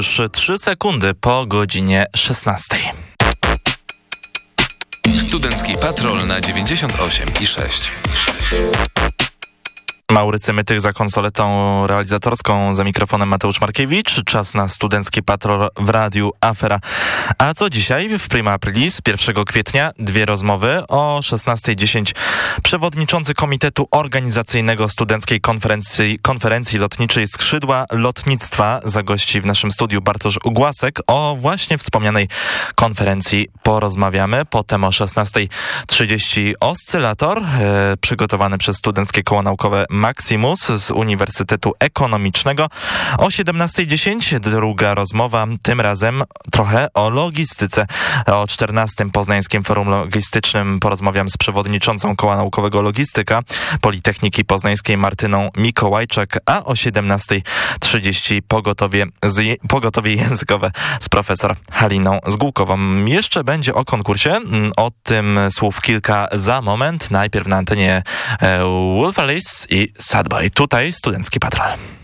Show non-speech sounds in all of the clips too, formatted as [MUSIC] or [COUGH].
już 3 sekundy po godzinie 16. Studencki Patrol na 98 i 6. Maurycy Mytych za konsoletą realizatorską, za mikrofonem Mateusz Markiewicz. Czas na studencki patrol w radiu Afera. A co dzisiaj w Prima Aprilis 1 kwietnia? Dwie rozmowy o 16.10. Przewodniczący Komitetu Organizacyjnego Studenckiej Konferencji, Konferencji Lotniczej Skrzydła Lotnictwa zagości w naszym studiu Bartosz Ugłasek. O właśnie wspomnianej konferencji porozmawiamy. Potem o 16.30 oscylator e, przygotowany przez Studenckie Koło Naukowe Maximus z Uniwersytetu Ekonomicznego. O 17.10 druga rozmowa, tym razem trochę o logistyce. O 14 Poznańskim Forum Logistycznym porozmawiam z przewodniczącą Koła Naukowego Logistyka Politechniki Poznańskiej Martyną Mikołajczak, a o 17.30 pogotowie, pogotowie językowe z profesor Haliną Zgółkową. Jeszcze będzie o konkursie, o tym słów kilka za moment. Najpierw na antenie e, Wolf Alice i Sadboy. Tutaj Studencki Patrol.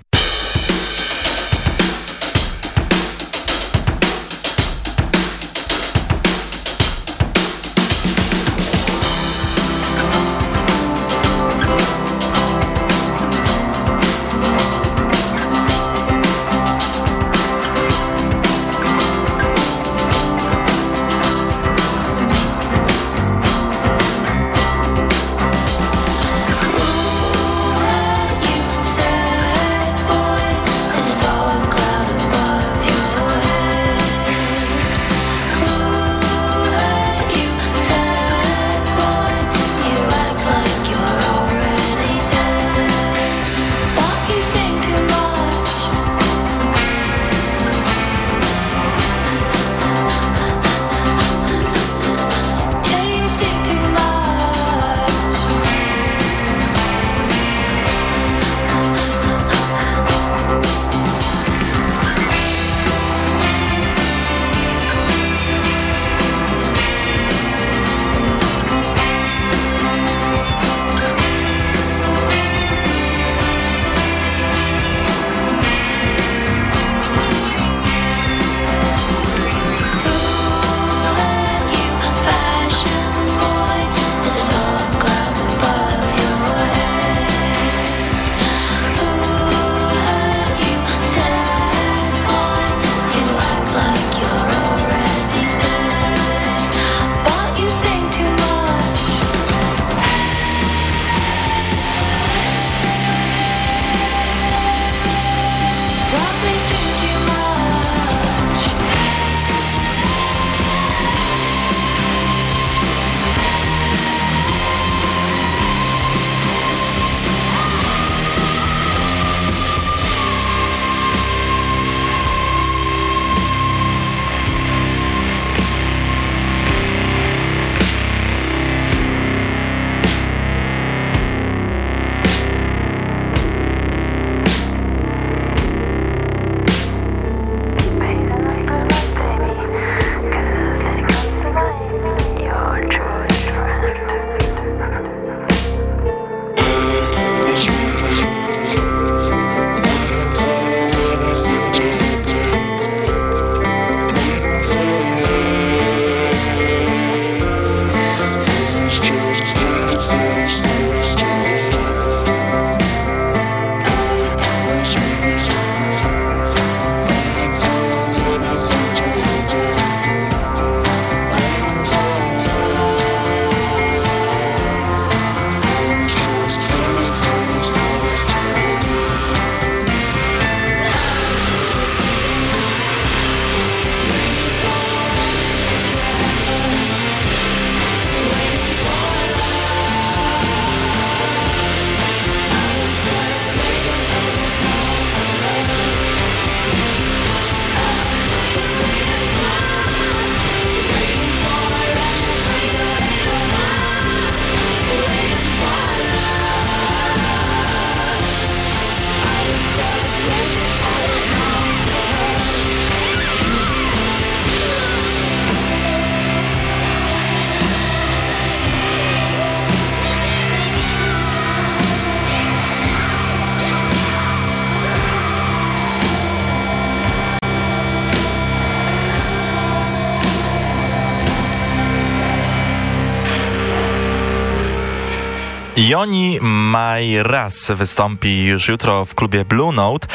I oni Maj raz wystąpi już jutro w klubie Blue Note.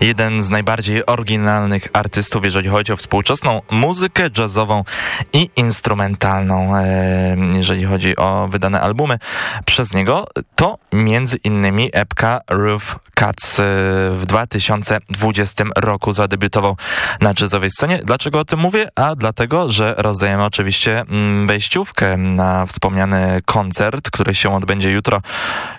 Jeden z najbardziej oryginalnych artystów, jeżeli chodzi o współczesną muzykę jazzową i instrumentalną. Jeżeli chodzi o wydane albumy przez niego, to między innymi epka Roof Cuts e, w 2020 roku zadebiutował na jazzowej scenie. Dlaczego o tym mówię? A dlatego, że rozdajemy oczywiście mm, wejściówkę na wspomniany koncert, który się odbędzie jutro.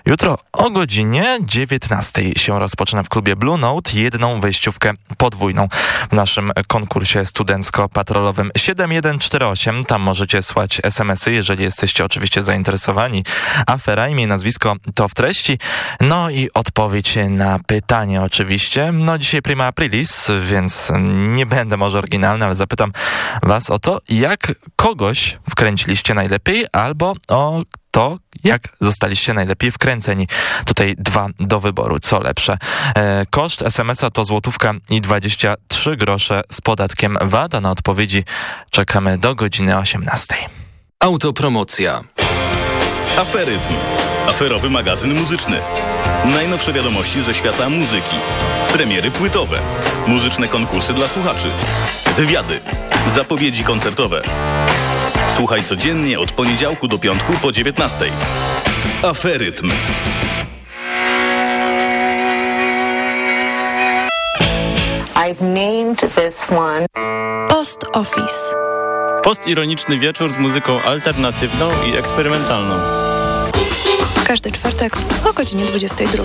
Jutro o godzinie 19 się rozpoczyna w klubie Blue Note jedną wejściówkę podwójną w naszym konkursie studencko-patrolowym 7148. Tam możecie słać smsy, jeżeli jesteście oczywiście zainteresowani. Afera, imię nazwisko to w treści. No i odpowiedź na pytanie oczywiście. No dzisiaj prima aprilis, więc nie będę może oryginalny, ale zapytam was o to, jak kogoś wkręciliście najlepiej albo o to, jak zostaliście najlepiej wkręceni. Tutaj dwa do wyboru, co lepsze. E, koszt SMS-a to złotówka i 23 grosze z podatkiem VAT, a na odpowiedzi czekamy do godziny 18. Autopromocja. Aferytm. Aferowy magazyn muzyczny. Najnowsze wiadomości ze świata muzyki. Premiery płytowe. Muzyczne konkursy dla słuchaczy. Wywiady. Zapowiedzi koncertowe. Słuchaj codziennie od poniedziałku do piątku po 19. Aferytm. I've named this one Post Office. Postironiczny wieczór z muzyką alternatywną i eksperymentalną. Każdy czwartek o godzinie 22.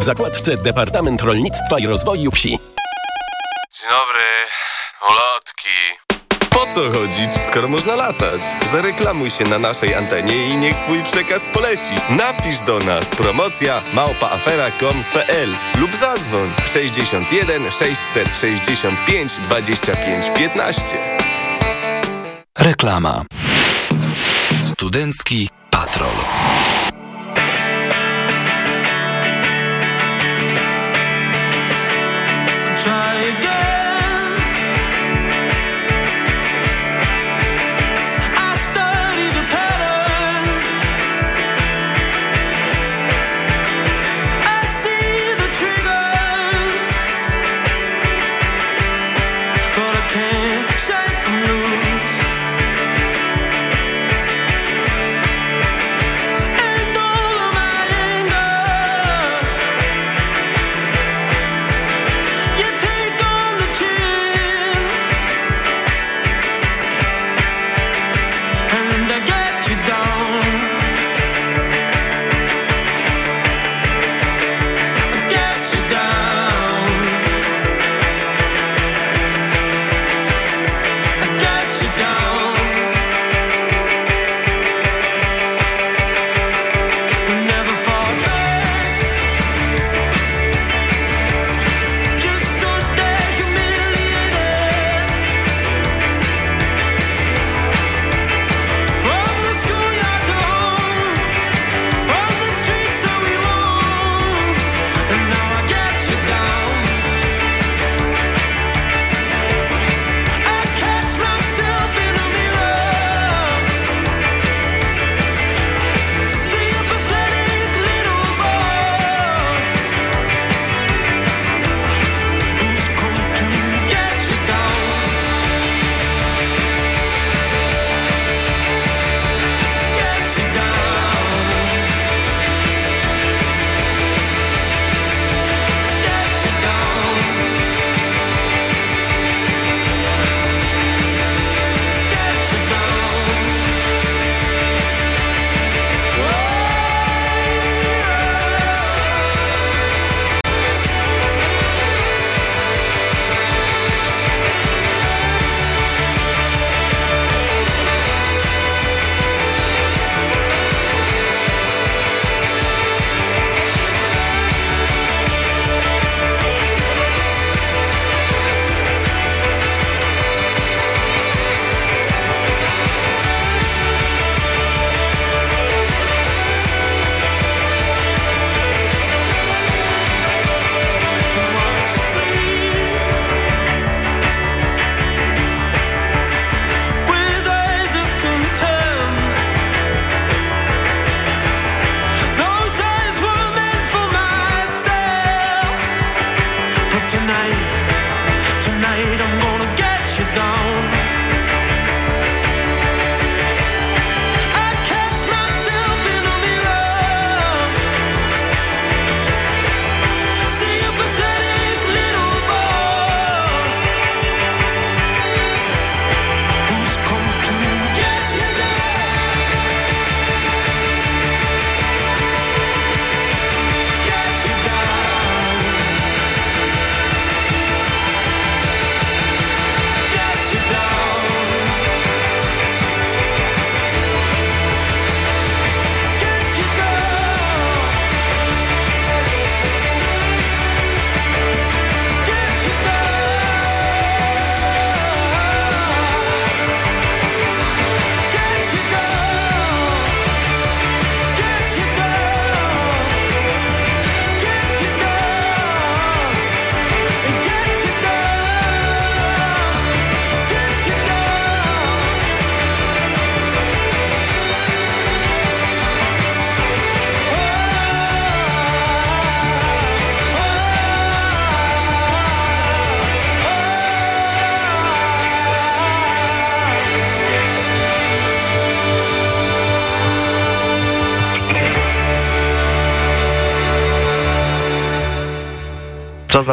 w zakładce Departament Rolnictwa i Rozwoju Wsi. Dzień dobry, ulotki. Po co chodzić, skoro można latać? Zareklamuj się na naszej antenie i niech twój przekaz poleci. Napisz do nas promocja małpaafera.com.pl lub zadzwoń 61 665 25 15. Reklama. Studencki Patrol.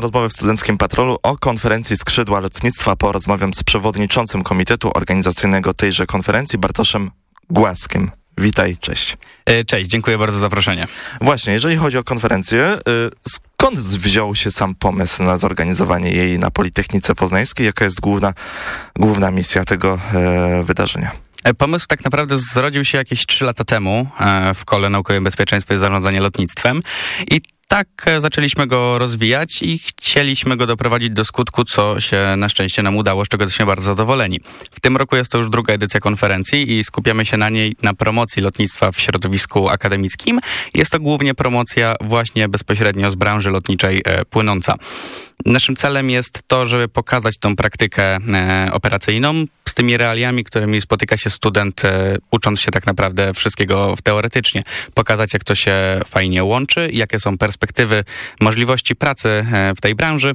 Rozmowę w Studenckim Patrolu o konferencji Skrzydła Lotnictwa. Porozmawiam z przewodniczącym Komitetu Organizacyjnego tejże konferencji, Bartoszem Głaskiem. Witaj, cześć. E, cześć, dziękuję bardzo za zaproszenie. Właśnie, jeżeli chodzi o konferencję, y, skąd wziął się sam pomysł na zorganizowanie jej na Politechnice Poznańskiej? Jaka jest główna, główna misja tego e, wydarzenia? E, pomysł tak naprawdę zrodził się jakieś 3 lata temu e, w Kole Naukowym Bezpieczeństwa i Zarządzania Lotnictwem i tak e, zaczęliśmy go rozwijać i chcieliśmy go doprowadzić do skutku, co się na szczęście nam udało, z czego jesteśmy bardzo zadowoleni. W tym roku jest to już druga edycja konferencji i skupiamy się na niej na promocji lotnictwa w środowisku akademickim. Jest to głównie promocja właśnie bezpośrednio z branży lotniczej e, płynąca. Naszym celem jest to, żeby pokazać tą praktykę e, operacyjną z tymi realiami, którymi spotyka się student, e, ucząc się tak naprawdę wszystkiego teoretycznie. Pokazać, jak to się fajnie łączy, jakie są perspektywy możliwości pracy e, w tej branży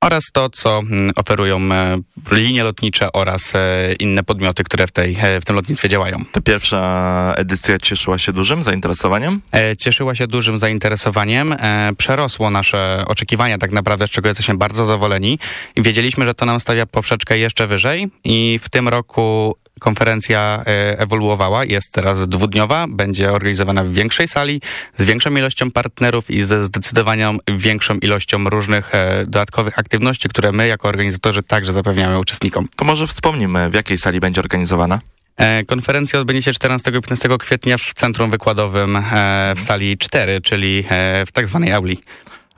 oraz to, co mm, oferują e, linie lotnicze oraz e, inne podmioty, które w, tej, e, w tym lotnictwie działają. Ta pierwsza edycja cieszyła się dużym zainteresowaniem? Cieszyła się dużym zainteresowaniem. Przerosło nasze oczekiwania tak naprawdę, z czego jesteśmy bardzo zadowoleni. Wiedzieliśmy, że to nam stawia poprzeczkę jeszcze wyżej i w tym roku konferencja ewoluowała, jest teraz dwudniowa, będzie organizowana w większej sali, z większą ilością partnerów i ze zdecydowanie większą ilością różnych dodatkowych aktywności, które my jako organizatorzy także zapewniamy uczestnikom. To może wspomnimy, w jakiej sali będzie organizowana? E, konferencja odbędzie się 14 i 15 kwietnia w centrum wykładowym e, w sali 4, czyli e, w tak zwanej auli.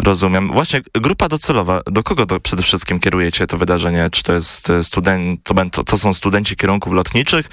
Rozumiem. Właśnie grupa docelowa, do kogo do, przede wszystkim kierujecie to wydarzenie? Czy to jest student, to, to są studenci kierunków lotniczych,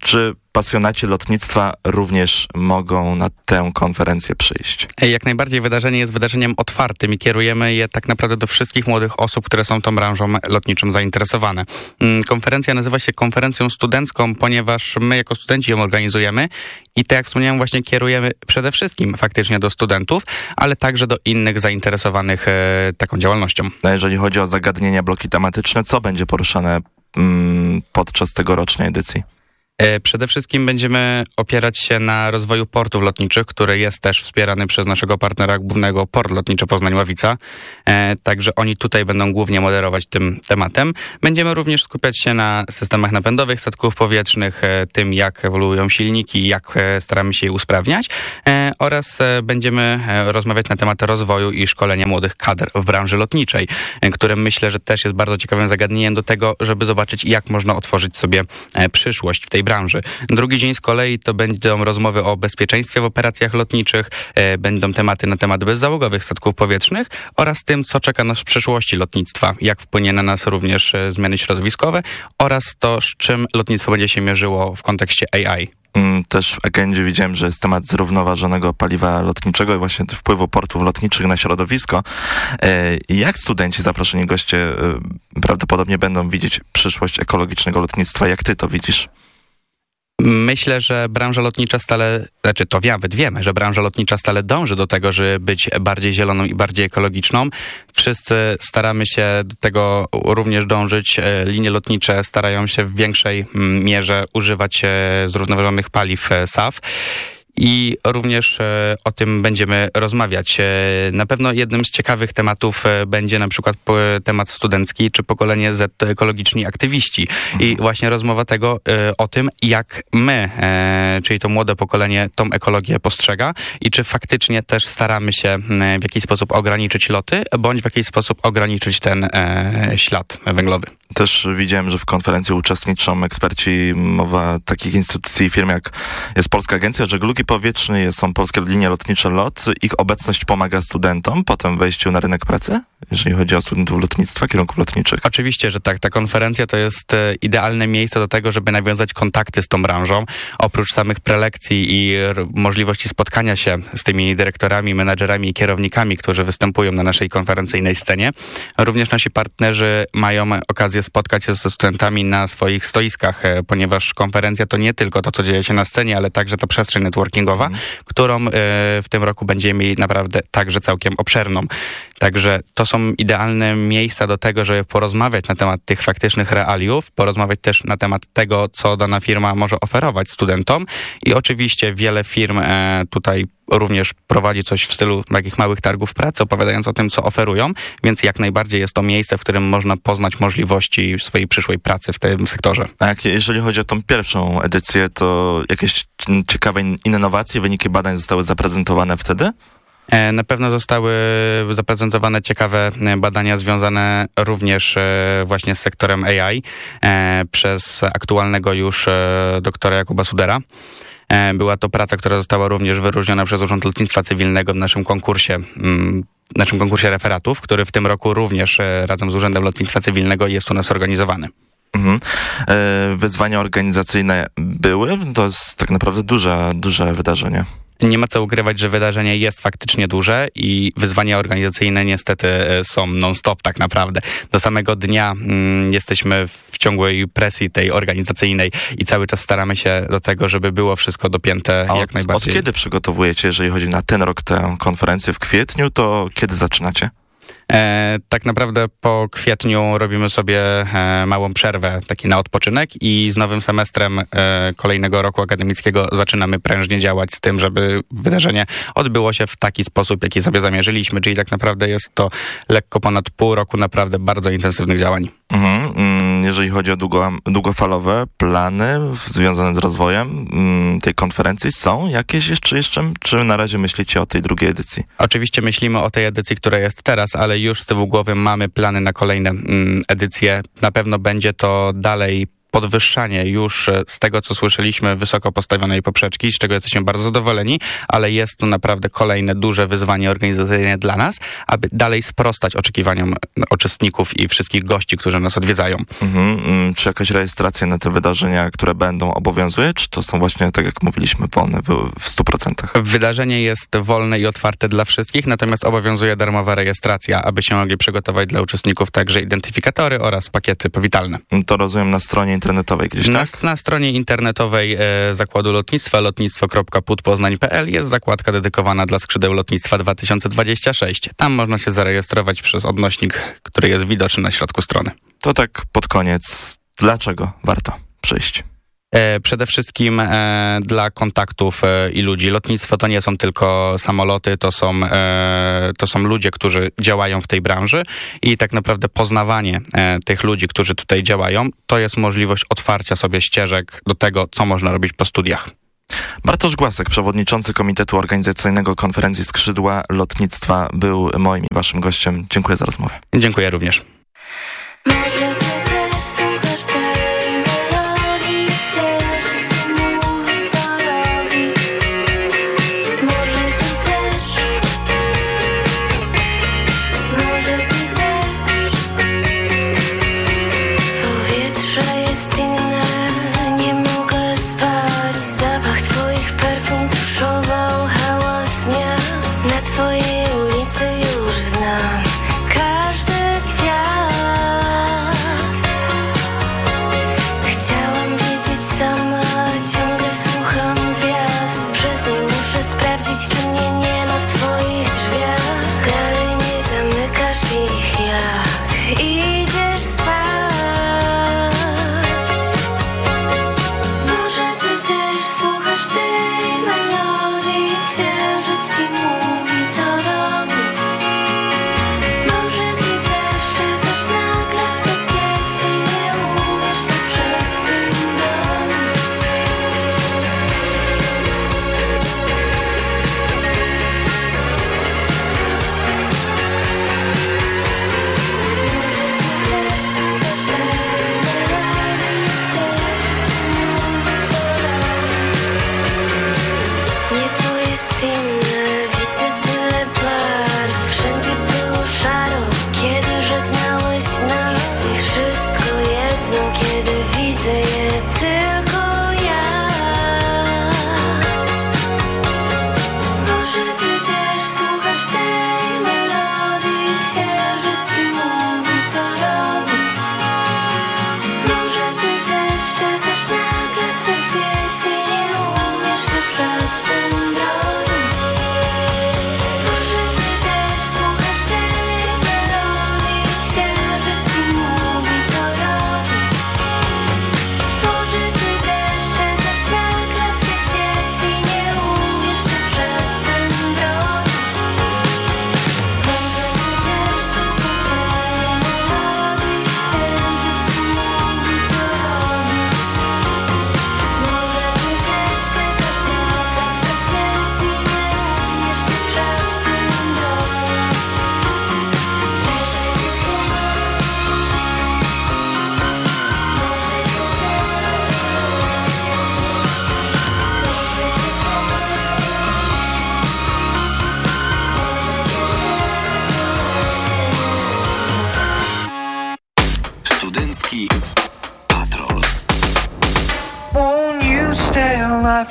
czy pasjonaci lotnictwa również mogą na tę konferencję przyjść. Jak najbardziej wydarzenie jest wydarzeniem otwartym i kierujemy je tak naprawdę do wszystkich młodych osób, które są tą branżą lotniczą zainteresowane. Mm, konferencja nazywa się konferencją studencką, ponieważ my jako studenci ją organizujemy i tak jak wspomniałem właśnie kierujemy przede wszystkim faktycznie do studentów, ale także do innych zainteresowanych e, taką działalnością. No jeżeli chodzi o zagadnienia, bloki tematyczne, co będzie poruszane mm, podczas tegorocznej edycji? E, przede wszystkim będziemy opierać się na rozwoju portów lotniczych, który jest też wspierany przez naszego partnera głównego, Port Lotniczy Poznań-Ławica. E, także oni tutaj będą głównie moderować tym tematem. Będziemy również skupiać się na systemach napędowych statków powietrznych, e, tym jak ewoluują silniki, jak staramy się je usprawniać oraz będziemy rozmawiać na temat rozwoju i szkolenia młodych kadr w branży lotniczej, które myślę, że też jest bardzo ciekawym zagadnieniem do tego, żeby zobaczyć, jak można otworzyć sobie przyszłość w tej branży. Drugi dzień z kolei to będą rozmowy o bezpieczeństwie w operacjach lotniczych, e, będą tematy na temat bezzałogowych statków powietrznych oraz tym, co czeka nas w przyszłości lotnictwa, jak wpłynie na nas również e, zmiany środowiskowe oraz to, z czym lotnictwo będzie się mierzyło w kontekście AI. Mm, też w agendzie widziałem, że jest temat zrównoważonego paliwa lotniczego i właśnie wpływu portów lotniczych na środowisko. E, jak studenci, zaproszeni goście, prawdopodobnie będą widzieć przyszłość ekologicznego lotnictwa? Jak ty to widzisz? Myślę, że branża lotnicza stale, znaczy to nawet wiemy, że branża lotnicza stale dąży do tego, żeby być bardziej zieloną i bardziej ekologiczną. Wszyscy staramy się do tego również dążyć. E, linie lotnicze starają się w większej mm, mierze używać e, zrównoważonych paliw e, SAF i również e, o tym będziemy rozmawiać. E, na pewno jednym z ciekawych tematów e, będzie na przykład temat studencki, czy pokolenie Z to ekologiczni aktywiści. I mhm. właśnie rozmowa tego o tym, jak my, czyli to młode pokolenie, tą ekologię postrzega i czy faktycznie też staramy się w jakiś sposób ograniczyć loty, bądź w jakiś sposób ograniczyć ten ślad węglowy. Też widziałem, że w konferencji uczestniczą eksperci mowa takich instytucji i firm jak jest Polska Agencja Żeglugi Powietrznej, są Polskie Linie Lotnicze LOT. Ich obecność pomaga studentom potem wejściu na rynek pracy, jeżeli chodzi o studentów lotnictwa, kierunków lotniczych? Oczywiście, że tak. Ta konferencja to jest e, idealne miejsce do tego, żeby nawiązać kontakty z tą branżą. Oprócz samych prelekcji i możliwości spotkania się z tymi dyrektorami, menadżerami i kierownikami, którzy występują na naszej konferencyjnej scenie, również nasi partnerzy mają okazję spotkać się ze studentami na swoich stoiskach, e, ponieważ konferencja to nie tylko to, co dzieje się na scenie, ale także ta przestrzeń networkingowa, mm. którą e, w tym roku będziemy mieli naprawdę także całkiem obszerną. Także to są idealne miejsca do tego, żeby porozmawiać na temat tych faktycznych realiów, porozmawiać też na temat tego, co dana firma może oferować studentom i oczywiście wiele firm e, tutaj również prowadzi coś w stylu takich małych targów pracy, opowiadając o tym, co oferują, więc jak najbardziej jest to miejsce, w którym można poznać możliwości swojej przyszłej pracy w tym sektorze. A jak, jeżeli chodzi o tą pierwszą edycję, to jakieś ciekawe innowacje, wyniki badań zostały zaprezentowane wtedy? E, na pewno zostały zaprezentowane ciekawe e, badania związane również e, właśnie z sektorem AI przez aktualnego już doktora Jakuba Sudera. Była to praca, która została również wyróżniona przez Urząd Lotnictwa Cywilnego w naszym konkursie mm, naszym konkursie referatów, który w tym roku również razem z Urzędem Lotnictwa Cywilnego jest u nas organizowany. Mhm. Wyzwania organizacyjne były? To jest tak naprawdę duże, duże wydarzenie. Nie ma co ukrywać, że wydarzenie jest faktycznie duże i wyzwania organizacyjne niestety e, są non-stop tak naprawdę. Do samego dnia mm, jesteśmy w ciągłej presji tej organizacyjnej i cały czas staramy się do tego, żeby było wszystko dopięte A jak od, najbardziej. Od kiedy przygotowujecie, jeżeli chodzi na ten rok tę konferencję w kwietniu, to kiedy zaczynacie? E, tak naprawdę po kwietniu robimy sobie e, małą przerwę, taki na odpoczynek i z nowym semestrem e, kolejnego roku akademickiego zaczynamy prężnie działać z tym, żeby wydarzenie odbyło się w taki sposób, jaki sobie zamierzyliśmy, czyli tak naprawdę jest to lekko ponad pół roku naprawdę bardzo intensywnych działań. Mhm. Mm, jeżeli chodzi o długo, długofalowe plany związane z rozwojem mm, tej konferencji, są jakieś jeszcze, jeszcze, czy na razie myślicie o tej drugiej edycji? Oczywiście myślimy o tej edycji, która jest teraz, ale już z tyłu głowy mamy plany na kolejne mm, edycje. Na pewno będzie to dalej podwyższanie już e, z tego, co słyszeliśmy, wysoko postawionej poprzeczki, z czego jesteśmy bardzo zadowoleni, ale jest to naprawdę kolejne duże wyzwanie organizacyjne dla nas, aby dalej sprostać oczekiwaniom uczestników i wszystkich gości, którzy nas odwiedzają. Mhm. Mm, czy jakaś rejestracja na te wydarzenia, które będą obowiązuje, czy to są właśnie, tak jak mówiliśmy, wolne w, w 100%? Wydarzenie jest wolne i otwarte dla wszystkich, natomiast obowiązuje darmowa rejestracja, aby się mogli przygotować dla uczestników także identyfikatory oraz pakiety powitalne. To rozumiem na stronie internetowej gdzieś, na, tak? Na stronie internetowej e, Zakładu Lotnictwa lotnictwo.putpoznań.pl jest zakładka dedykowana dla skrzydeł lotnictwa 2026. Tam można się zarejestrować przez odnośnik, który jest widoczny na środku strony. To tak pod koniec, dlaczego warto przyjść? E, przede wszystkim e, dla kontaktów e, i ludzi. Lotnictwo to nie są tylko samoloty, to są, to są ludzie, którzy działają w tej branży i tak naprawdę poznawanie tych ludzi, którzy tutaj działają, to jest możliwość otwarcia sobie ścieżek do tego, co można robić po studiach. Bartosz Głasek, przewodniczący Komitetu Organizacyjnego Konferencji Skrzydła Lotnictwa, był moim i waszym gościem. Dziękuję za rozmowę. Dziękuję również.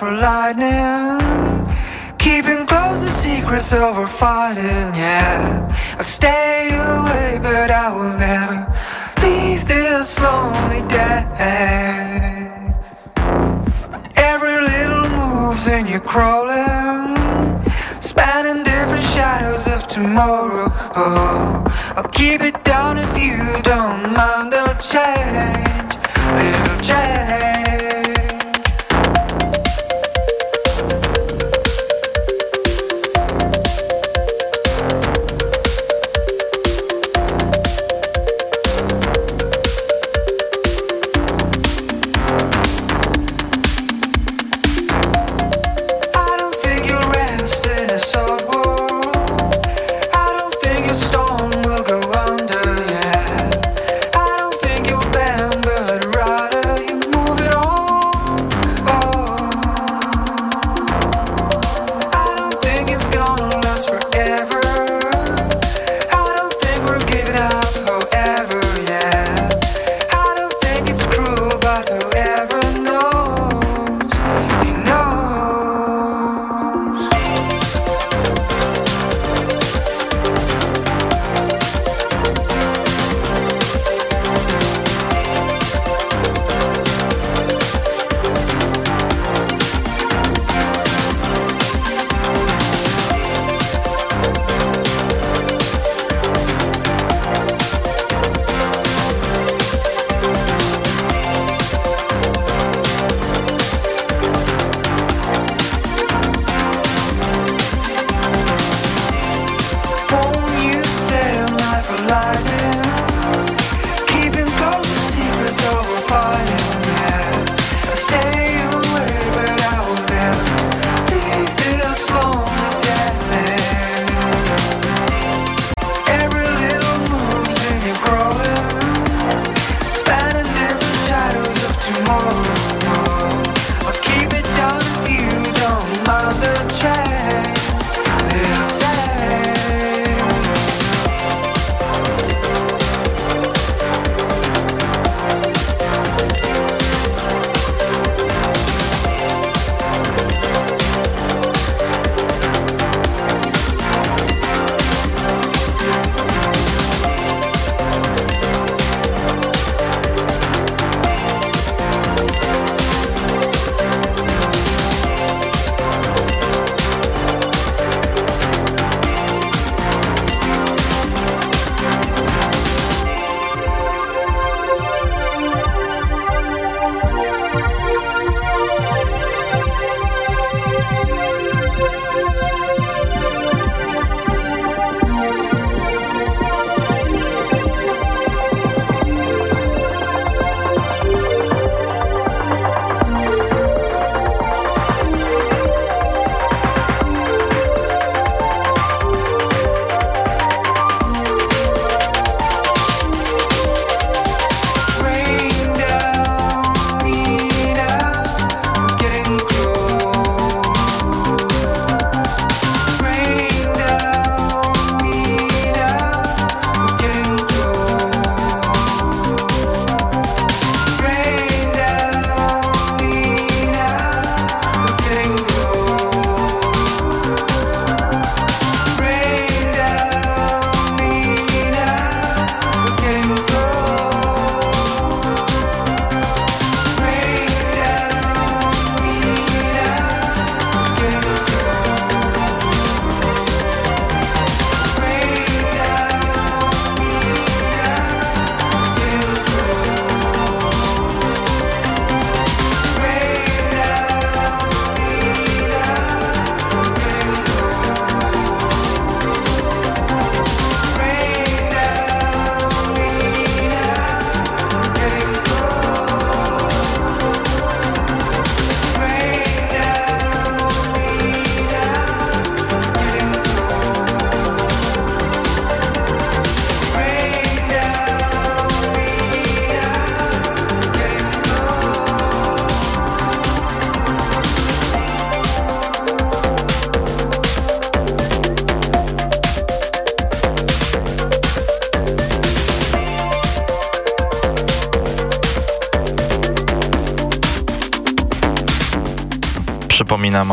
For lightning. Keeping close the secrets over fighting, yeah. I'll stay away, but I will never leave this lonely day. Every little move's in you crawling, spanning different shadows of tomorrow. Oh, I'll keep it down if you don't mind. I'll change, little change.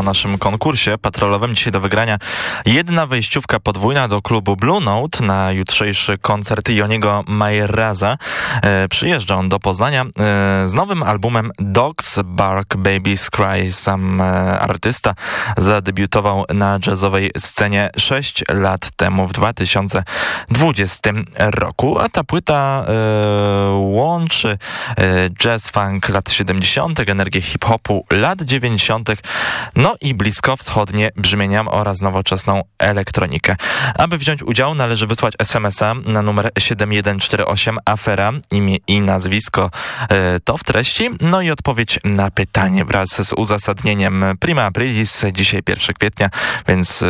Naszym konkursie patrolowym. Dzisiaj do wygrania jedna wejściówka podwójna do klubu Blue Note na jutrzejszy koncert Joniego Majeraza. E, przyjeżdża on do Poznania e, z nowym albumem Dogs Bark Babies Cry. Sam e, artysta zadebiutował na jazzowej scenie 6 lat temu w 2020 roku, a ta płyta łączy jazz funk lat 70., energię hip-hopu lat 90., no i bliskowschodnie brzmienia oraz nowoczesną elektronikę. Aby wziąć udział należy wysłać SMS-a na numer 7148 afera, imię i nazwisko e, to w treści, no i odpowiedź na pytanie wraz z uzasadnieniem Prima Aprilis, dzisiaj 1 kwietnia, więc e,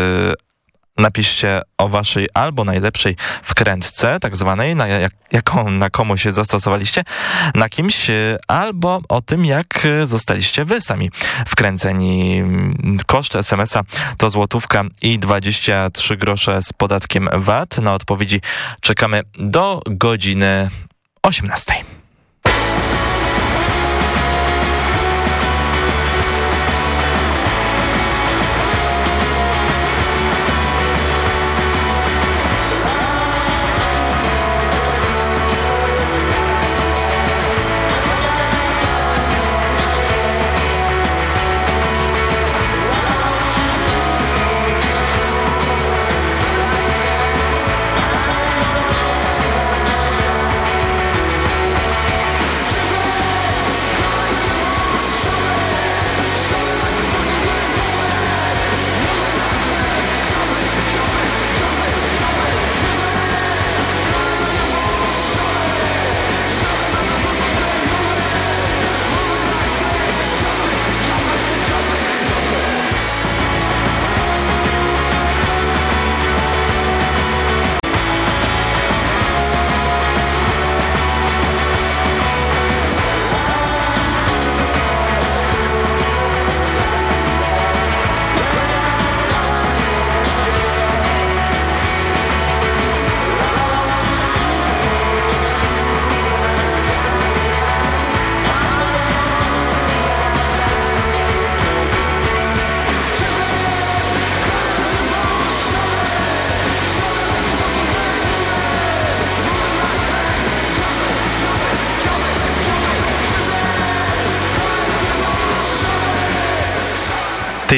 napiszcie o waszej albo najlepszej wkrętce, tak zwanej, na jak, jaką na komu się zastosowaliście, na kimś, e, albo o tym, jak zostaliście wy sami wkręceni. Koszt SMS-a to złotówka i 23 grosze z podatkiem VAT. Na odpowiedzi czekamy do godziny 18.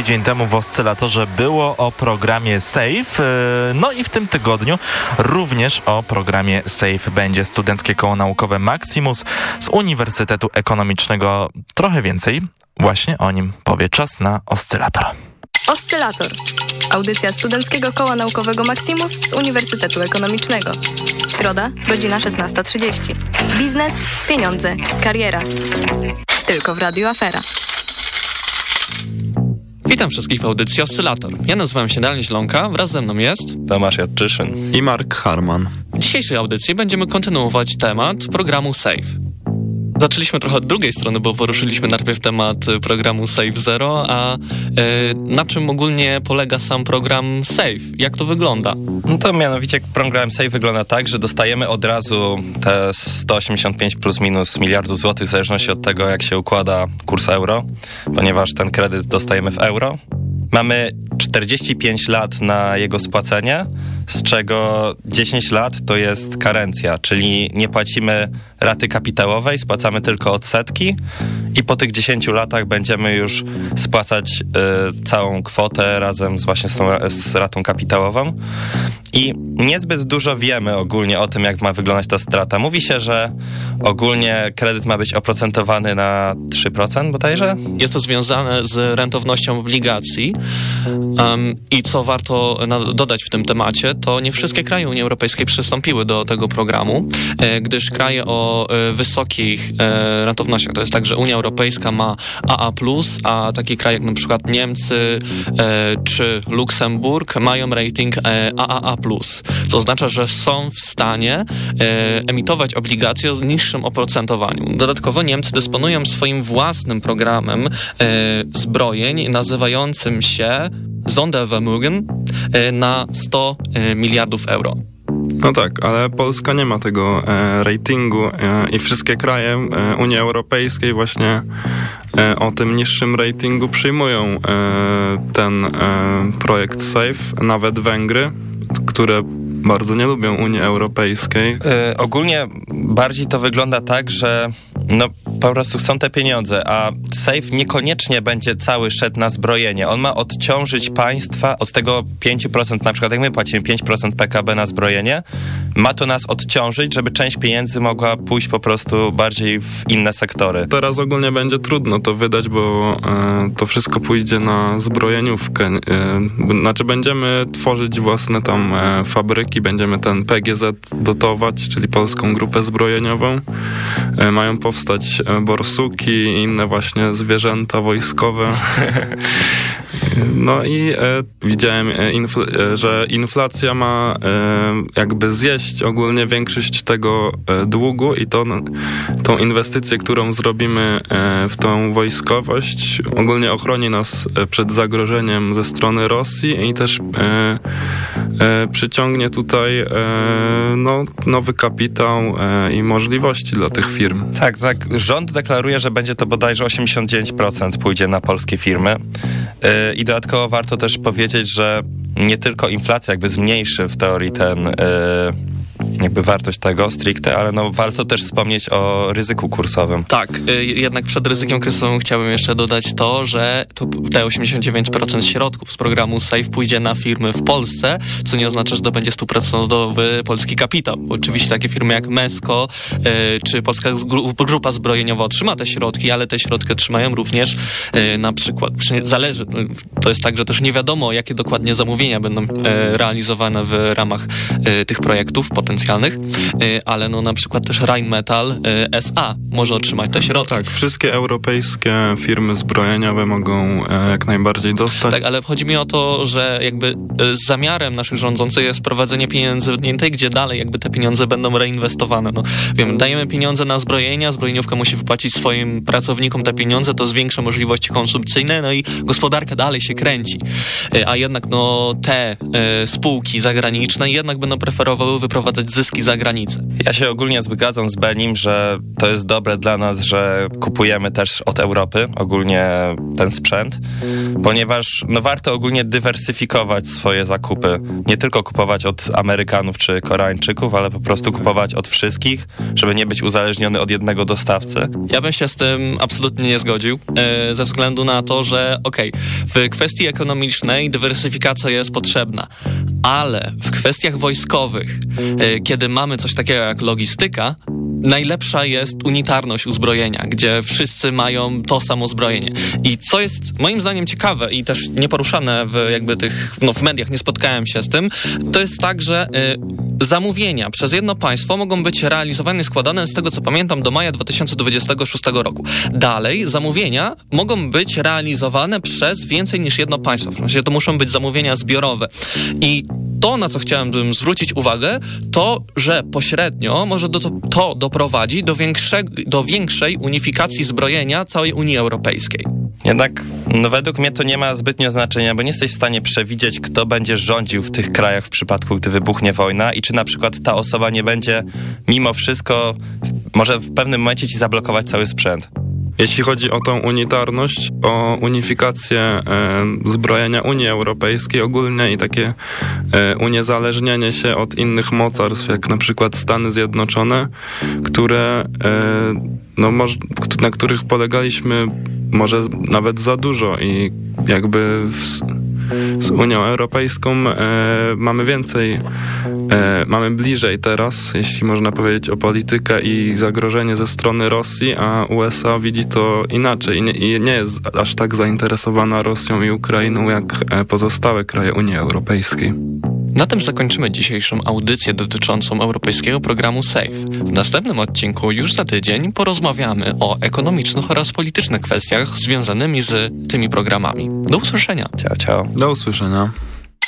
Tydzień temu w Oscylatorze było o programie SAFE, e, no i w tym tygodniu również o programie SAFE będzie Studenckie Koło Naukowe Maximus z Uniwersytetu Ekonomicznego. Trochę więcej właśnie o nim powie czas na Oscylator. Oscylator. Audycja Studenckiego Koła Naukowego Maximus z Uniwersytetu Ekonomicznego. Środa, godzina 16.30. Biznes, pieniądze, kariera. Tylko w Radiu Afera. Witam wszystkich w audycji Oscylator. Ja nazywam się Daniel Źląka, wraz ze mną jest... Tomasz Jadczyszyn. I Mark Harman. W dzisiejszej audycji będziemy kontynuować temat programu SAFE. Zaczęliśmy trochę od drugiej strony, bo poruszyliśmy najpierw temat programu Save Zero, a e, na czym ogólnie polega sam program Save? Jak to wygląda? No to mianowicie program Save wygląda tak, że dostajemy od razu te 185 plus minus miliardów złotych w zależności od tego, jak się układa kurs euro, ponieważ ten kredyt dostajemy w euro. Mamy 45 lat na jego spłacenie, z czego 10 lat to jest karencja, czyli nie płacimy raty kapitałowej, spłacamy tylko odsetki i po tych 10 latach będziemy już spłacać y, całą kwotę razem z właśnie z, tą, z ratą kapitałową. I niezbyt dużo wiemy ogólnie o tym, jak ma wyglądać ta strata. Mówi się, że ogólnie kredyt ma być oprocentowany na 3% bodajże? Jest to związane z rentownością obligacji um, i co warto dodać w tym temacie, to nie wszystkie kraje Unii Europejskiej przystąpiły do tego programu, e, gdyż kraje o e, wysokich e, rentownościach, to jest tak, że Unia Europejska ma AA+, a takie kraje jak na przykład Niemcy czy Luksemburg mają rating AAA+, co oznacza, że są w stanie emitować obligacje o niższym oprocentowaniu. Dodatkowo Niemcy dysponują swoim własnym programem zbrojeń nazywającym się Sondervermögen na 100 miliardów euro. No tak, ale Polska nie ma tego e, ratingu e, i wszystkie kraje e, Unii Europejskiej właśnie e, o tym niższym ratingu przyjmują e, ten e, projekt SAFE, nawet Węgry, które bardzo nie lubią Unii Europejskiej. Ogólnie bardziej to wygląda tak, że no po prostu chcą te pieniądze, a SAFE niekoniecznie będzie cały szedł na zbrojenie. On ma odciążyć państwa od tego 5%, na przykład jak my płacimy 5% PKB na zbrojenie, ma to nas odciążyć, żeby część pieniędzy mogła pójść po prostu bardziej w inne sektory. Teraz ogólnie będzie trudno to wydać, bo e, to wszystko pójdzie na zbrojeniówkę. E, znaczy będziemy tworzyć własne tam e, fabryki, będziemy ten PGZ dotować, czyli Polską Grupę Zbrojeniową. E, mają powstać e, borsuki i inne właśnie zwierzęta wojskowe. [LAUGHS] No i e, widziałem, e, infl e, że inflacja ma e, jakby zjeść ogólnie większość tego e, długu i to, tą inwestycję, którą zrobimy e, w tą wojskowość, ogólnie ochroni nas przed zagrożeniem ze strony Rosji i też przyciągnie tutaj no, nowy kapitał i możliwości dla tych firm. Tak, tak. Rząd deklaruje, że będzie to bodajże 89% pójdzie na polskie firmy. I dodatkowo warto też powiedzieć, że nie tylko inflacja jakby zmniejszy w teorii ten yy, jakby wartość tego stricte, ale no warto też wspomnieć o ryzyku kursowym. Tak, y, jednak przed ryzykiem kursowym chciałbym jeszcze dodać to, że te 89% środków z programu SAFE pójdzie na firmy w Polsce, co nie oznacza, że to będzie stuprocentowy polski kapitał. Oczywiście takie firmy jak Mesco y, czy Polska Grupa Zbrojeniowa otrzyma te środki, ale te środki otrzymają również y, na przykład, zależy, to jest tak, że też nie wiadomo, jakie dokładnie zamówienia będą realizowane w ramach tych projektów potencjalnych Y, ale no na przykład też Rheinmetall y, SA może otrzymać te środki. Tak, wszystkie europejskie firmy zbrojeniowe mogą e, jak najbardziej dostać. Tak, ale chodzi mi o to, że jakby e, z zamiarem naszych rządzących jest prowadzenie pieniędzy w gdzie dalej jakby te pieniądze będą reinwestowane. No, wiem, dajemy pieniądze na zbrojenia, zbrojeniówka musi wypłacić swoim pracownikom te pieniądze, to zwiększa możliwości konsumpcyjne, no i gospodarka dalej się kręci. E, a jednak no te spółki zagraniczne jednak będą preferowały wyprowadzać zyski za granicę. Ja się ogólnie zgadzam z Benim, że to jest dobre dla nas, że kupujemy też od Europy ogólnie ten sprzęt, ponieważ no, warto ogólnie dywersyfikować swoje zakupy. Nie tylko kupować od Amerykanów czy Koreańczyków, ale po prostu kupować od wszystkich, żeby nie być uzależniony od jednego dostawcy. Ja bym się z tym absolutnie nie zgodził, e, ze względu na to, że okej, okay, w kwestii ekonomicznej dywersyfikacja jest potrzebna, ale w kwestiach wojskowych, e, kiedy mamy coś takiego jak logistyka, najlepsza jest unitarność uzbrojenia, gdzie wszyscy mają to samo zbrojenie. I co jest moim zdaniem ciekawe i też nieporuszane w jakby tych, no w mediach nie spotkałem się z tym, to jest tak, że y, zamówienia przez jedno państwo mogą być realizowane i składane z tego co pamiętam do maja 2026 roku. Dalej zamówienia mogą być realizowane przez więcej niż jedno państwo. W sensie to muszą być zamówienia zbiorowe. I to, na co chciałem zwrócić uwagę, to, że pośrednio może do, to, to doprowadzi do, do większej unifikacji zbrojenia całej Unii Europejskiej. Jednak no według mnie to nie ma zbytnio znaczenia, bo nie jesteś w stanie przewidzieć, kto będzie rządził w tych krajach w przypadku, gdy wybuchnie wojna i czy na przykład ta osoba nie będzie mimo wszystko może w pewnym momencie ci zablokować cały sprzęt. Jeśli chodzi o tą unitarność, o unifikację zbrojenia Unii Europejskiej ogólnie i takie e, uniezależnienie się od innych mocarstw, jak na przykład Stany Zjednoczone, które, e, no, na których polegaliśmy może nawet za dużo i jakby w, z Unią Europejską e, mamy więcej, e, mamy bliżej teraz, jeśli można powiedzieć o politykę i zagrożenie ze strony Rosji, a USA widzi to inaczej i nie, i nie jest aż tak zainteresowana Rosją i Ukrainą jak e, pozostałe kraje Unii Europejskiej. Na tym zakończymy dzisiejszą audycję dotyczącą europejskiego programu SAFE. W następnym odcinku już za tydzień porozmawiamy o ekonomicznych oraz politycznych kwestiach związanymi z tymi programami. Do usłyszenia. Ciao, ciao. Do usłyszenia.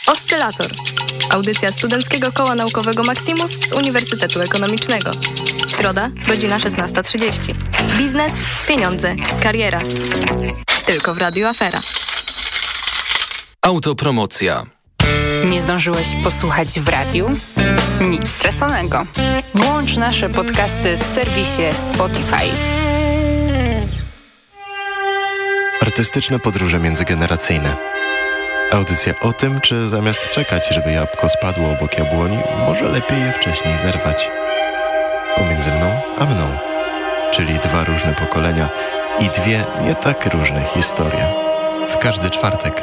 Oscylator. Audycja Studenckiego Koła Naukowego Maximus z Uniwersytetu Ekonomicznego. Środa, godzina 16.30. Biznes, pieniądze, kariera. Tylko w Radio Afera. Autopromocja. Nie zdążyłeś posłuchać w radiu? Nic straconego. Włącz nasze podcasty w serwisie Spotify. Artystyczne podróże międzygeneracyjne. Audycja o tym, czy zamiast czekać, żeby jabłko spadło obok jabłoni, może lepiej je wcześniej zerwać. Pomiędzy mną a mną. Czyli dwa różne pokolenia i dwie nie tak różne historie. W każdy czwartek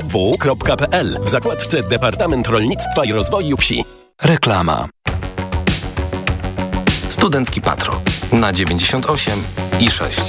www.pl w zakładce Departament Rolnictwa i Rozwoju Wsi. Reklama. Studencki Patrol na 98 i 6.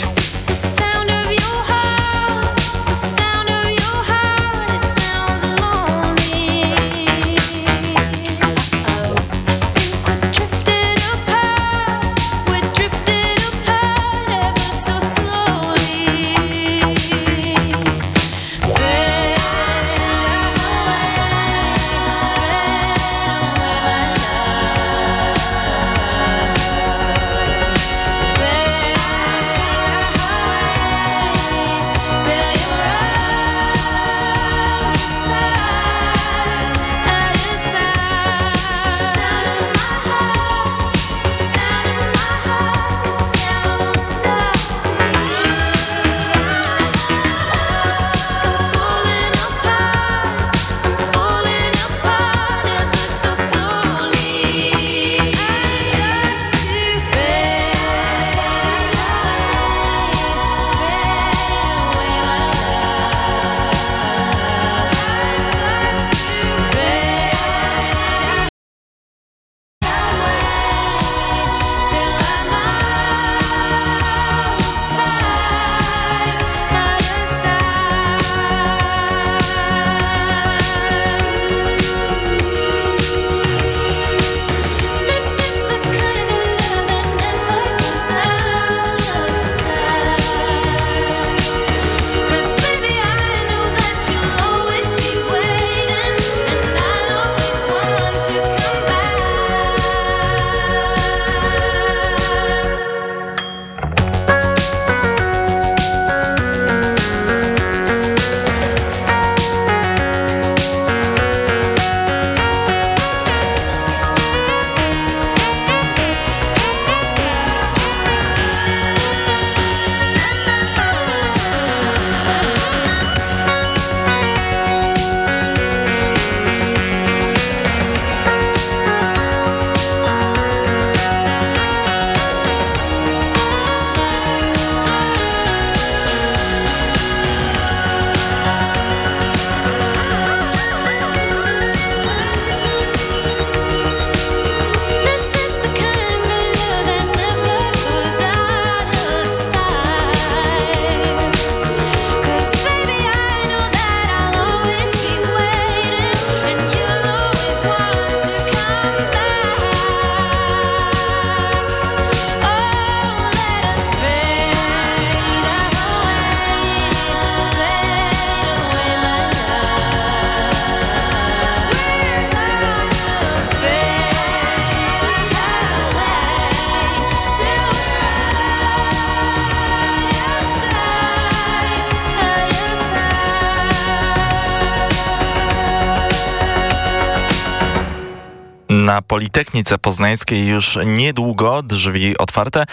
Politechnice Poznańskiej już niedługo, drzwi otwarte,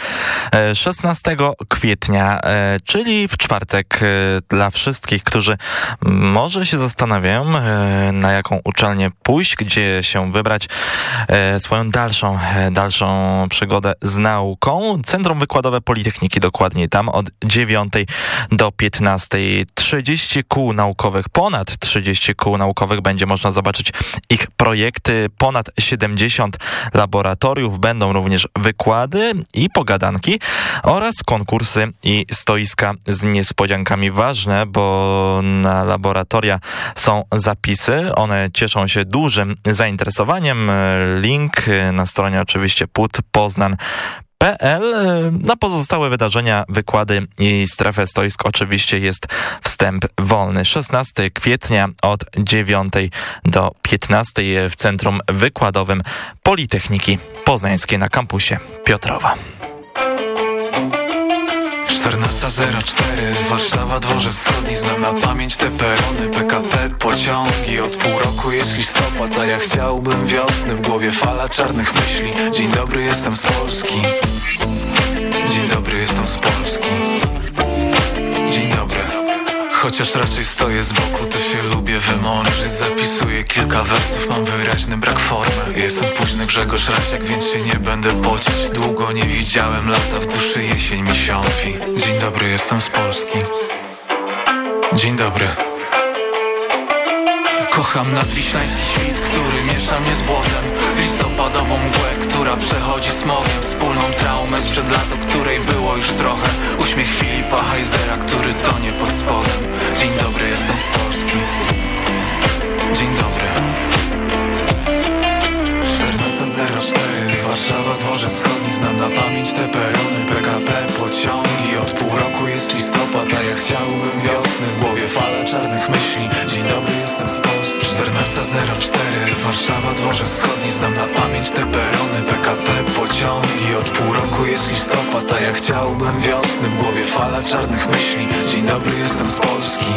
16 e, kwietnia, e, czyli w czwartek e, dla wszystkich, którzy może się zastanawiają, na jaką uczelnię pójść, gdzie się wybrać swoją dalszą, dalszą przygodę z nauką. Centrum Wykładowe Politechniki dokładnie tam od 9 do 15. 30 kół naukowych, ponad 30 kół naukowych będzie można zobaczyć ich projekty, ponad 70 laboratoriów, będą również wykłady i pogadanki oraz konkursy i stoiska z niespodziankami ważne, bo na laboratoria są zapisy, one cieszą się dużym zainteresowaniem. Link na stronie oczywiście put PL. Na pozostałe wydarzenia, wykłady i strefę stoisk oczywiście jest wstęp wolny. 16 kwietnia od 9 do 15 w Centrum Wykładowym Politechniki Poznańskiej na kampusie Piotrowa. Warszawa, dworze wschodni Znam na pamięć te perony PKP, pociągi Od pół roku jest listopad A ja chciałbym wiosny W głowie fala czarnych myśli Dzień dobry, jestem z Polski Dzień dobry, jestem z Polski Dzień dobry Chociaż raczej stoję z boku, lubię wymądrzyć Zapisuję kilka wersów, mam wyraźny brak formy. Jestem późny Grzegorz Rasiak, więc się nie będę pocić. Długo nie widziałem lata, w duszy jesień mi siąpi. Dzień dobry, jestem z Polski. Dzień dobry. Kocham nadwiślański świt, który miesza mnie z błotem Listopadową mgłę, która przechodzi smogiem Wspólną traumę sprzed lat, o której było już trochę. Uśmiech Filipa Heisera, który tonie pod spodem. Dzień dobry, jestem z Polski. Dzień dobry. 14.04 Warszawa, dworze wschodni Znam na pamięć te perony PKP, pociągi. Od pół roku jest listopad, a ja chciałbym wiosny. W głowie fala czarnych myśli. Dzień dobry, jestem z Polski. 14.04 Warszawa, dworze wschodni Znam na pamięć te perony PKP, pociągi. Od pół roku jest listopad, a ja chciałbym wiosny. W głowie fala czarnych myśli. Dzień dobry, jestem z Polski.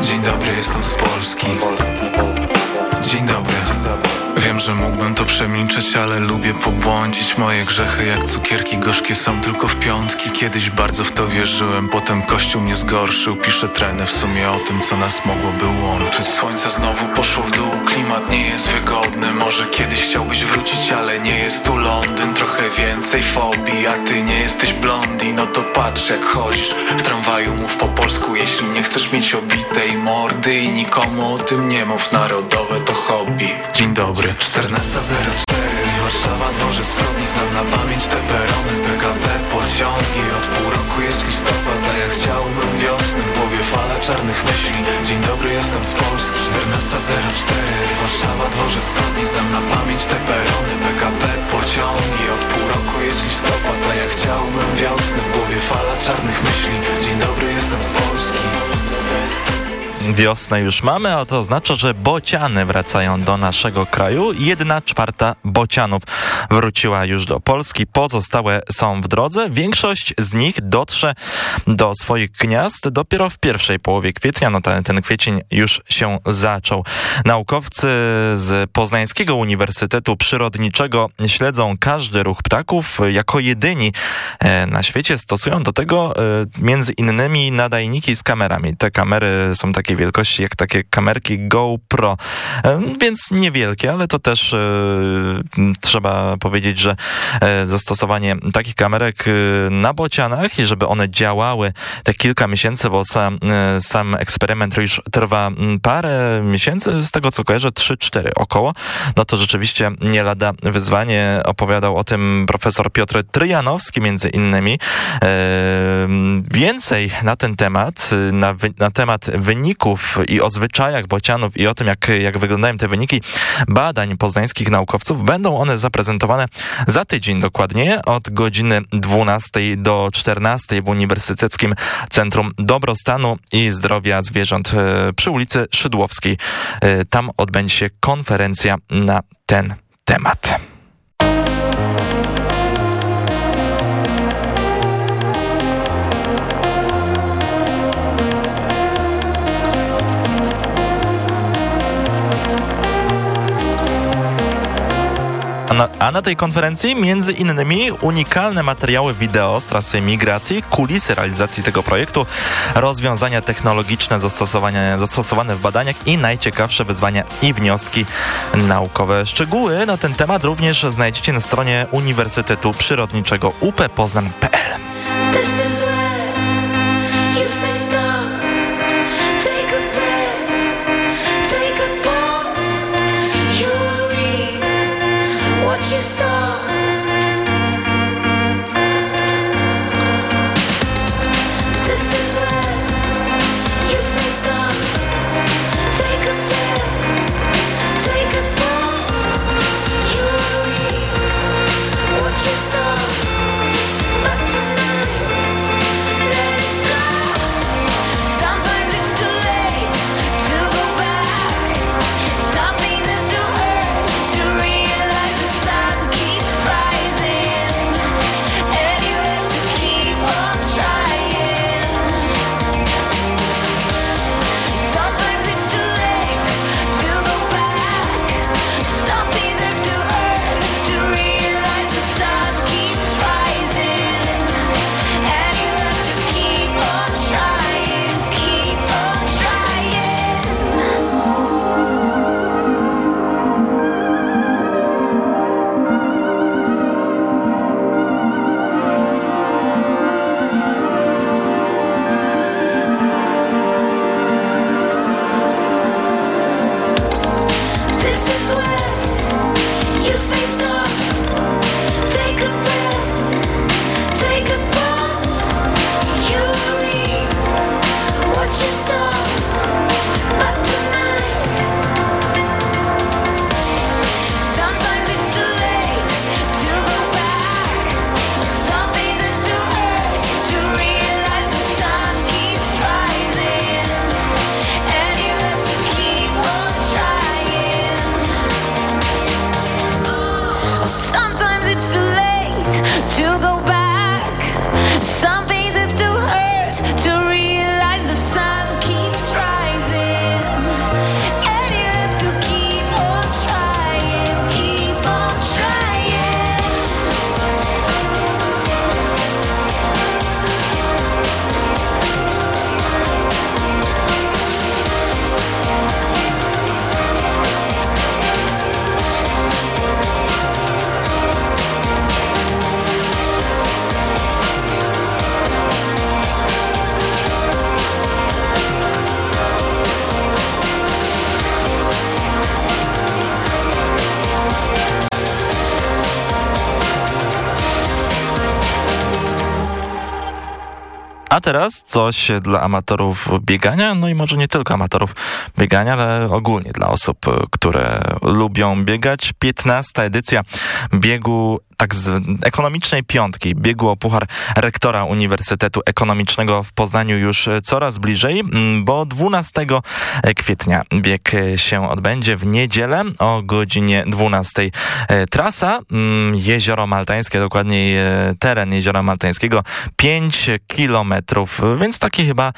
Dzień dobry, jestem z Polski. Dzień dobry Wiem, że mógłbym to przemilczeć, ale lubię pobłądzić Moje grzechy jak cukierki gorzkie są tylko w piątki. Kiedyś bardzo w to wierzyłem, potem kościół mnie zgorszył. Piszę trenę w sumie o tym, co nas mogłoby łączyć. Słońce znowu poszło w dół, klimat nie jest wygodny. Może kiedyś chciałbyś wrócić, ale nie jest tu Londyn. Trochę więcej fobii, a ty nie jesteś blondi. No to patrz jak chodzisz, w tramwaju mów po polsku. Jeśli nie chcesz mieć obitej mordy i nikomu o tym nie mów Narodowe to hobby. Dzień dobry 14.04 Warszawa, dworze wschodni Znam na pamięć te perony. PKP, pociągi Od pół roku jest listopad A ja chciałbym wiosny W głowie fala czarnych myśli. Dzień dobry, jestem z Polski. 14.04 Warszawa, dworze wschodni Znam na pamięć te perony. PKP, pociągi Od pół roku jest listopad A ja chciałbym wiosny W głowie fala czarnych myśli. Dzień dobry, jestem z Polski wiosnę już mamy, a to oznacza, że bociany wracają do naszego kraju. Jedna czwarta bocianów wróciła już do Polski, pozostałe są w drodze. Większość z nich dotrze do swoich gniazd dopiero w pierwszej połowie kwietnia. No ten, ten kwiecień już się zaczął. Naukowcy z Poznańskiego Uniwersytetu Przyrodniczego śledzą każdy ruch ptaków. Jako jedyni e, na świecie stosują do tego e, między innymi nadajniki z kamerami. Te kamery są takie wielkości jak takie kamerki GoPro, więc niewielkie, ale to też e, powiedzieć, że e, zastosowanie takich kamerek e, na bocianach i żeby one działały te kilka miesięcy, bo sam, sam eksperyment już trwa parę miesięcy, z tego co kojarzę, 3-4 około, no to rzeczywiście nie lada wyzwanie. Opowiadał o tym profesor Piotr Tryjanowski między innymi. Więcej na ten temat, na, na temat wyników i o zwyczajach bocianów i o tym, jak, jak wyglądają te wyniki badań poznańskich naukowców, będą one zaprezentowane za tydzień dokładnie od godziny 12 do 14 w Uniwersyteckim Centrum Dobrostanu i Zdrowia Zwierząt e, przy ulicy Szydłowskiej. E, tam odbędzie się konferencja na ten temat. A na, tej konferencji między innymi unikalne materiały wideo z trasy migracji, kulisy realizacji tego projektu, rozwiązania technologiczne zastosowane w badaniach i najciekawsze wyzwania i wnioski naukowe. Szczegóły na ten temat również znajdziecie na stronie Uniwersytetu Przyrodniczego uppoznań.pl. A teraz coś dla amatorów biegania, no i może nie tylko amatorów biegania, ale ogólnie dla osób, które lubią biegać. 15. edycja biegu tak z ekonomicznej piątki biegu o puchar rektora Uniwersytetu Ekonomicznego w Poznaniu już coraz bliżej, mm, bo 12 kwietnia bieg się odbędzie w niedzielę o godzinie 12. Trasa mm, Jezioro Maltańskie, dokładniej e, teren Jeziora Maltańskiego 5 kilometrów, więc taki chyba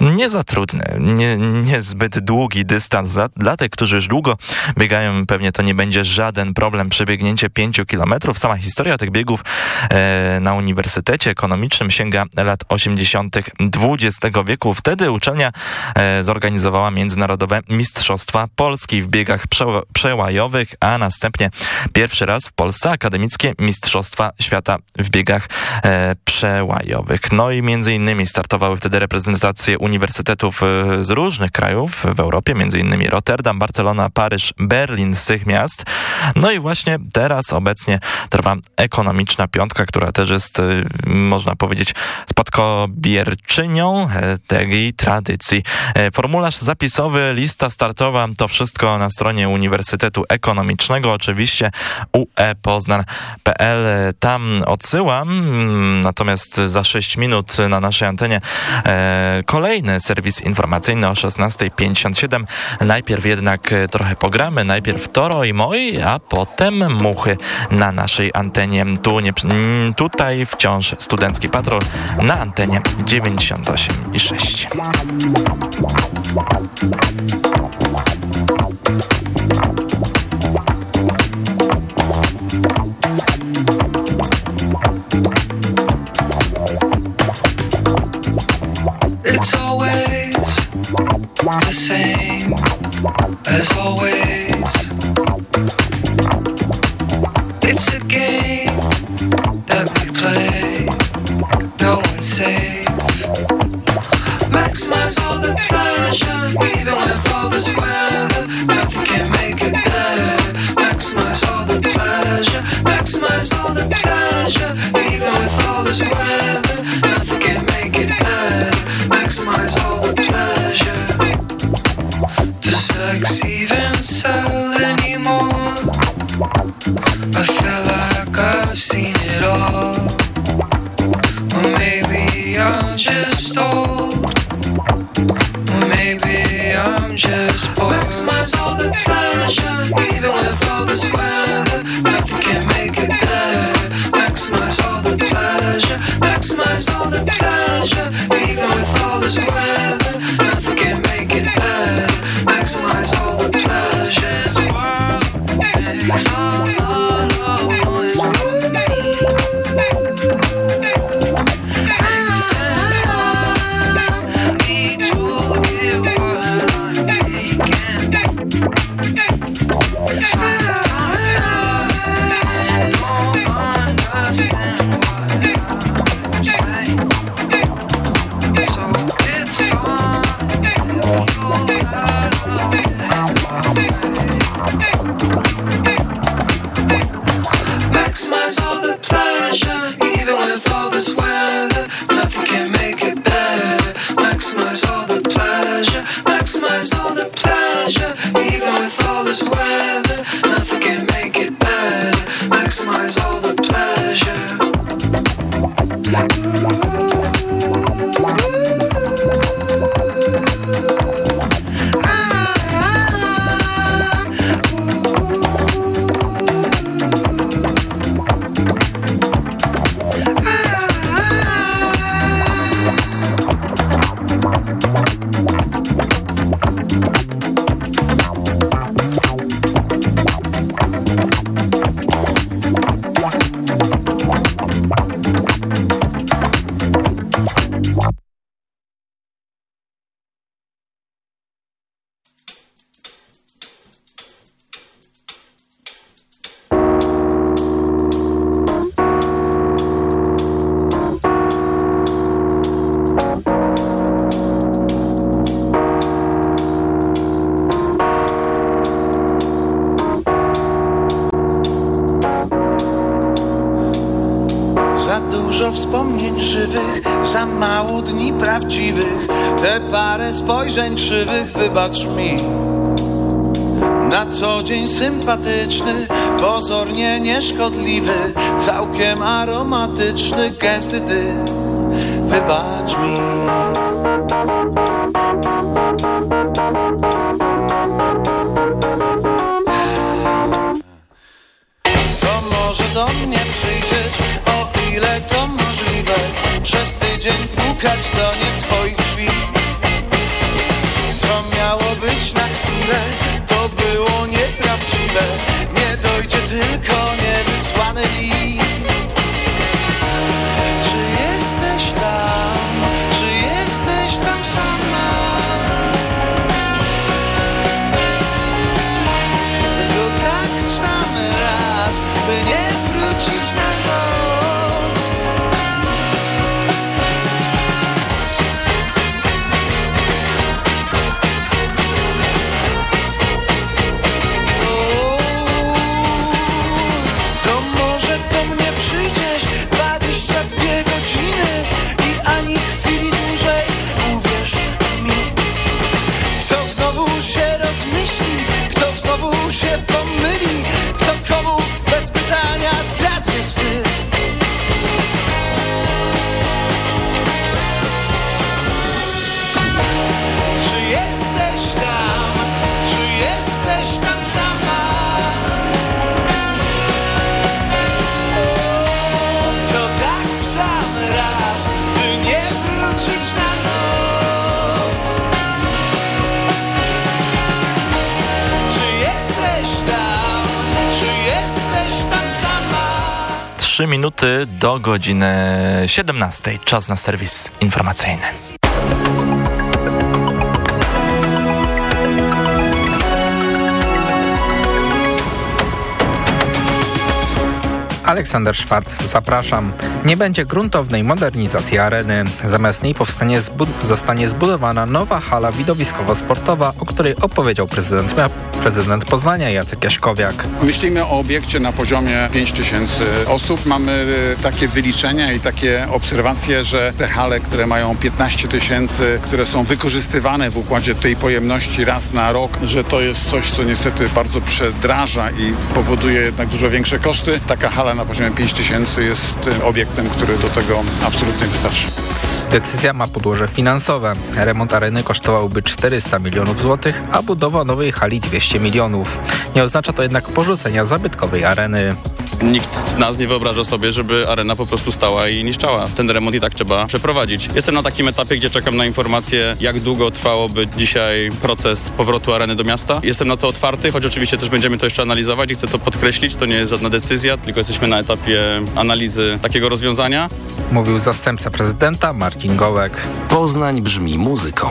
nie za trudny, nie, nie długi dystans. Za, dla tych, którzy już długo biegają, pewnie to nie będzie żaden problem przebiegnięcie 5 kilometrów. Sama historia tych biegów e, na Uniwersytecie Ekonomicznym sięga lat 80. XX wieku. Wtedy uczelnia e, zorganizowała międzynarodowe Mistrzostwa Polski w biegach prze, przełajowych, a następnie pierwszy raz w Polsce akademickie Mistrzostwa Świata w biegach e, przełajowych. No i między innymi startowały wtedy reprezentacje uniwersytetów e, z różnych krajów w Europie, między innymi Rotterdam, Barcelona, Paryż, Berlin z tych miast. No i właśnie teraz obecnie trwa ekonomiczna piątka, która też jest, e, można powiedzieć, spadkobierczynią e, tej tradycji. Formularz zapisowy, lista startowa, to wszystko na stronie Uniwersytetu Ekonomicznego, oczywiście uepoznan.pl. Tam odsyłam, natomiast za 6 minut na naszej antenie kolejny kolejny serwis informacyjny o 16.57. Najpierw jednak e, trochę pogramy, najpierw Toro i Moi, a potem Muchy na naszej antenie. Tu nie, tutaj wciąż Studencki Patrol na antenie 98 i 6. The same as always. It's a game that we play, no one's safe. Maximize all the pleasure, even with all this weather, minuty do godziny 17. Czas na serwis informacyjny. Aleksander Szwarc, zapraszam. Nie będzie gruntownej modernizacji areny. Zamiast niej powstanie zostanie zbudowana nowa hala widowiskowo-sportowa, o której opowiedział prezydent, prezydent Poznania Jacek Jaśkowiak. Myślimy o obiekcie na poziomie 5 tysięcy osób. Mamy e, takie wyliczenia i takie obserwacje, że te hale, które mają 15 tysięcy, które są wykorzystywane w układzie tej pojemności raz na rok, że to jest coś, co niestety bardzo przedraża i powoduje jednak dużo większe koszty. Taka hala na poziomie 5 tysięcy jest e, obiektem, który do tego absolutnie wystarczy. Decyzja ma podłoże finansowe. Remont areny kosztowałby 400 milionów złotych, a budowa nowej hali 200 milionów. Nie oznacza to jednak porzucenia zabytkowej areny. Nikt z nas nie wyobraża sobie, żeby arena po prostu stała i niszczała. Ten remont i tak trzeba przeprowadzić. Jestem na takim etapie, gdzie czekam na informację, jak długo trwałoby dzisiaj proces powrotu areny do miasta. Jestem na to otwarty, choć oczywiście też będziemy to jeszcze analizować i chcę to podkreślić. To nie jest żadna decyzja, tylko jesteśmy na etapie analizy takiego rozwiązania. Mówił zastępca prezydenta Marcin Gołek. Poznań brzmi muzyką.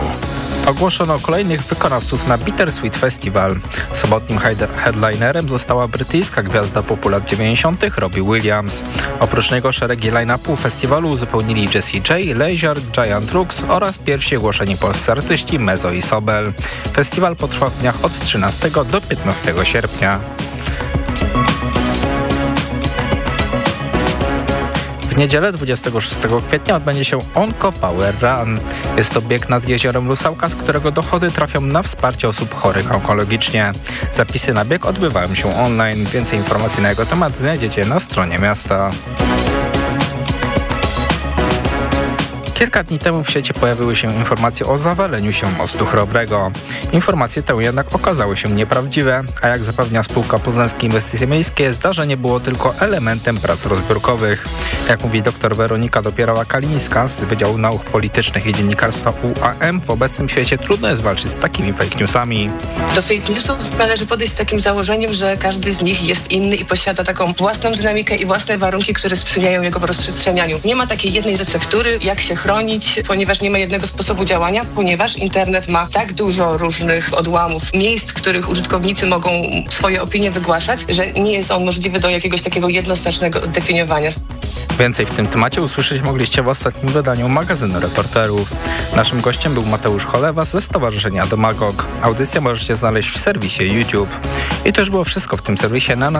Ogłoszono kolejnych wykonawców na Bittersweet Festival. Sobotnim head- headlinerem została brytyjska gwiazda popu lat 90. Robbie Williams. Oprócz niego szeregi line-upu festiwalu uzupełnili Jessie J, Leisure, Giant Rooks oraz pierwsi ogłoszeni polscy artyści Mezo i Sobel. Festiwal potrwa w dniach od 13 do 15 sierpnia. W niedzielę 26 kwietnia odbędzie się Onco Power Run. Jest to bieg nad jeziorem Lusałka, z którego dochody trafią na wsparcie osób chorych onkologicznie. Zapisy na bieg odbywają się online. Więcej informacji na jego temat znajdziecie na stronie miasta. Kilka dni temu w sieci pojawiły się informacje o zawaleniu się mostu Chrobrego. Informacje te jednak okazały się nieprawdziwe, a jak zapewnia spółka Poznańskie Inwestycje Miejskie, zdarzenie było tylko elementem prac rozbiórkowych. Jak mówi dr Weronika Dopierała-Kalińska z Wydziału Nauk Politycznych i Dziennikarstwa UAM, w obecnym świecie trudno jest walczyć z takimi fake newsami. Do fake newsów należy podejść z takim założeniem, że każdy z nich jest inny i posiada taką własną dynamikę i własne warunki, które sprzyjają jego rozprzestrzenianiu. Nie ma takiej jednej receptury, jak się chronić, ponieważ nie ma jednego sposobu działania, ponieważ internet ma tak dużo różnych odłamów, miejsc, w których użytkownicy mogą swoje opinie wygłaszać, że nie jest on możliwy do jakiegoś takiego jednoznacznego definiowania. Więcej w tym temacie usłyszeć mogliście w ostatnim wydaniu magazynu reporterów. Naszym gościem był Mateusz Cholewas ze Stowarzyszenia Domagog. Audycję możecie znaleźć w serwisie YouTube. I to już było wszystko w tym serwisie na następnym